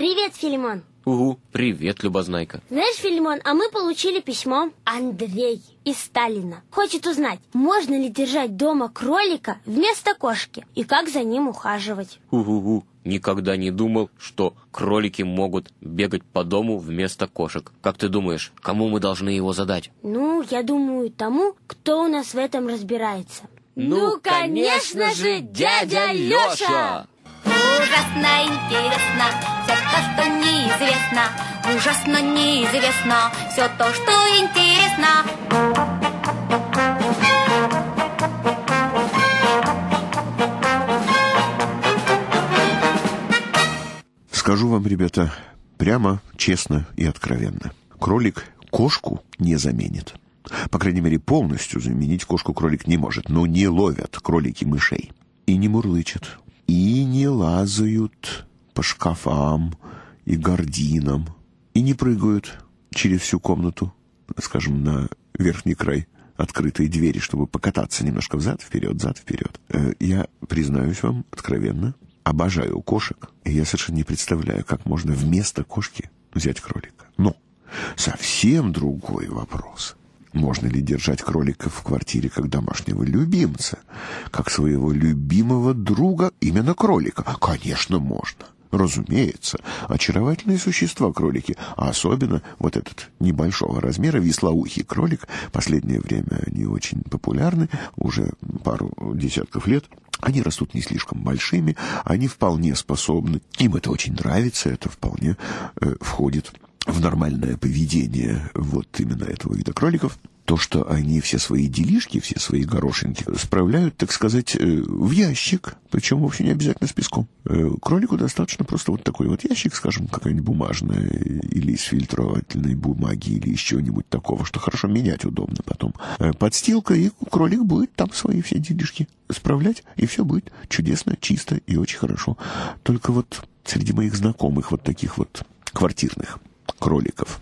Привет, Филимон. Угу, привет, Любознайка. Знаешь, Филимон, а мы получили письмо Андрей из Сталина. Хочет узнать, можно ли держать дома кролика вместо кошки и как за ним ухаживать. Угу, никогда не думал, что кролики могут бегать по дому вместо кошек. Как ты думаешь, кому мы должны его задать? Ну, я думаю, тому, кто у нас в этом разбирается. Ну, ну конечно же, дядя Леша! ужасно интересно Все то, что неизвестно Ужасно неизвестно Все то, что интересно Скажу вам, ребята, прямо, честно и откровенно. Кролик кошку не заменит. По крайней мере, полностью заменить кошку кролик не может. Но не ловят кролики мышей. И не мурлычат и не лазают по шкафам и гардинам и не прыгают через всю комнату, скажем, на верхний край открытые двери, чтобы покататься немножко взад-вперед, взад-вперед. Э, я, признаюсь вам откровенно, обожаю кошек, и я совершенно не представляю, как можно вместо кошки взять кролика. Но совсем другой вопрос — можно ли держать кролика в квартире как домашнего любимца, как своего любимого друга, именно кролика? Конечно, можно. Разумеется, очаровательные существа кролики, а особенно вот этот небольшого размера веслоухий кролик. Последнее время они очень популярны, уже пару десятков лет. Они растут не слишком большими, они вполне способны, им это очень нравится, это вполне э, входит в нормальное поведение вот именно этого вида кроликов, то, что они все свои делишки, все свои горошинки справляют, так сказать, э, в ящик, причем вообще не обязательно с песком. Э, кролику достаточно просто вот такой вот ящик, скажем, какая-нибудь бумажная или из фильтровательной бумаги или из чего-нибудь такого, что хорошо менять удобно потом. Э, подстилка, и кролик будет там свои все делишки справлять, и все будет чудесно, чисто и очень хорошо. Только вот среди моих знакомых вот таких вот квартирных – кроликов.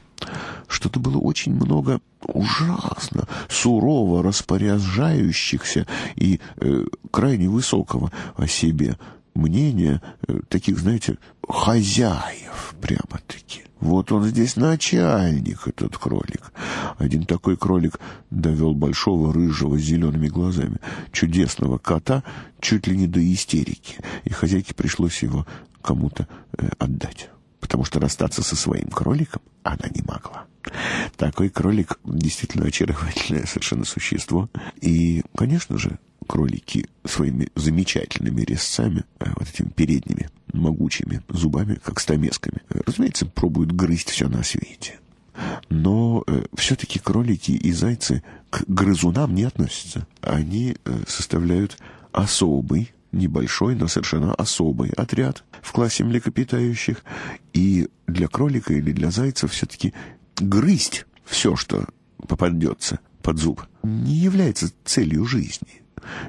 Что-то было очень много ужасно сурово распоряжающихся и э, крайне высокого о себе мнения э, таких, знаете, хозяев прямо-таки. Вот он здесь начальник, этот кролик. Один такой кролик довел большого рыжего с зелеными глазами, чудесного кота, чуть ли не до истерики, и хозяйке пришлось его кому-то э, отдать потому что расстаться со своим кроликом она не могла. Такой кролик действительно очаровательное совершенно существо. И, конечно же, кролики своими замечательными резцами, э, вот этими передними, могучими зубами, как стамесками, э, разумеется, пробуют грызть все на свете. Но э, все-таки кролики и зайцы к грызунам не относятся. Они э, составляют особый небольшой, но совершенно особый отряд в классе млекопитающих, и для кролика или для зайца все-таки грызть все, что попадется под зуб, не является целью жизни.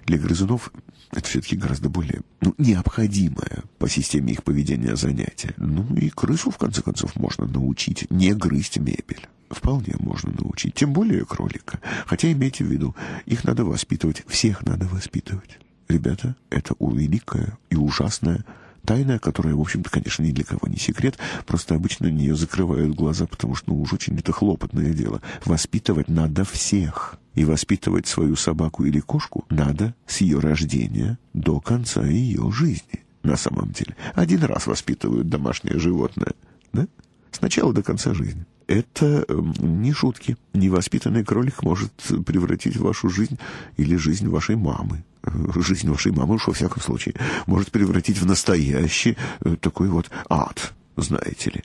Для грызунов это все-таки гораздо более ну, необходимое по системе их поведения занятие. Ну и крысу, в конце концов, можно научить не грызть мебель. Вполне можно научить. Тем более кролика. Хотя имейте в виду, их надо воспитывать. Всех надо воспитывать ребята, это великое и ужасное тайна, которая, в общем-то, конечно, ни для кого не секрет, просто обычно на нее закрывают глаза, потому что, ну уж очень это хлопотное дело. Воспитывать надо всех. И воспитывать свою собаку или кошку надо с ее рождения до конца ее жизни. На самом деле, один раз воспитывают домашнее животное, да? Сначала до конца жизни это не шутки. Невоспитанный кролик может превратить вашу жизнь или жизнь вашей мамы. Э, жизнь вашей мамы уж во всяком случае может превратить в настоящий э, такой вот ад, знаете ли.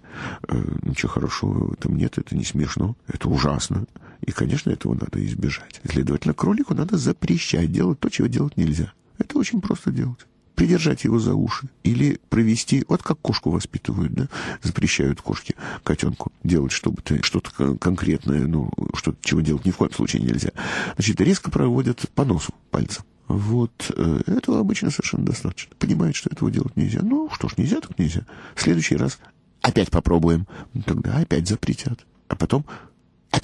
Э, ничего хорошего в этом нет, это не смешно, это ужасно. И, конечно, этого надо избежать. Следовательно, кролику надо запрещать делать то, чего делать нельзя. Это очень просто делать придержать его за уши или провести, вот как кошку воспитывают, да, запрещают кошке, котенку делать, чтобы ты что-то конкретное, ну, что чего делать ни в коем случае нельзя. Значит, резко проводят по носу пальцем. Вот э, этого обычно совершенно достаточно. Понимает, что этого делать нельзя. Ну что ж, нельзя, так нельзя. В следующий раз опять попробуем. Тогда опять запретят. А потом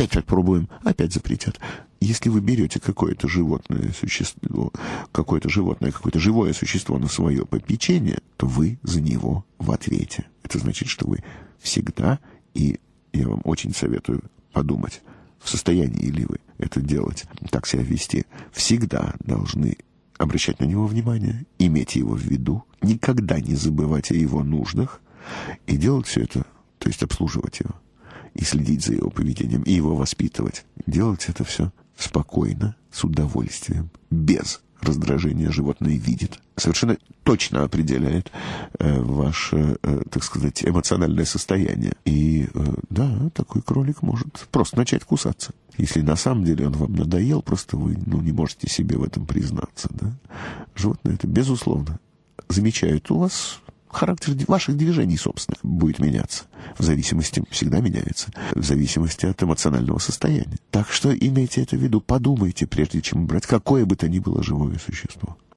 Опять пробуем, опять запретят. Если вы берете какое-то животное существо, какое-то животное, какое-то живое существо на свое попечение, то вы за него в ответе. Это значит, что вы всегда, и я вам очень советую подумать, в состоянии ли вы это делать, так себя вести, всегда должны обращать на него внимание, иметь его в виду, никогда не забывать о его нуждах и делать все это, то есть обслуживать его и следить за его поведением, и его воспитывать. Делать это все спокойно, с удовольствием, без раздражения животное видит, совершенно точно определяет э, ваше, э, так сказать, эмоциональное состояние. И э, да, такой кролик может просто начать кусаться. Если на самом деле он вам надоел, просто вы ну, не можете себе в этом признаться. Да? Животное это, безусловно, замечает у вас характер ваших движений собственно, будет меняться. В зависимости, всегда меняется, в зависимости от эмоционального состояния. Так что имейте это в виду, подумайте, прежде чем брать какое бы то ни было живое существо.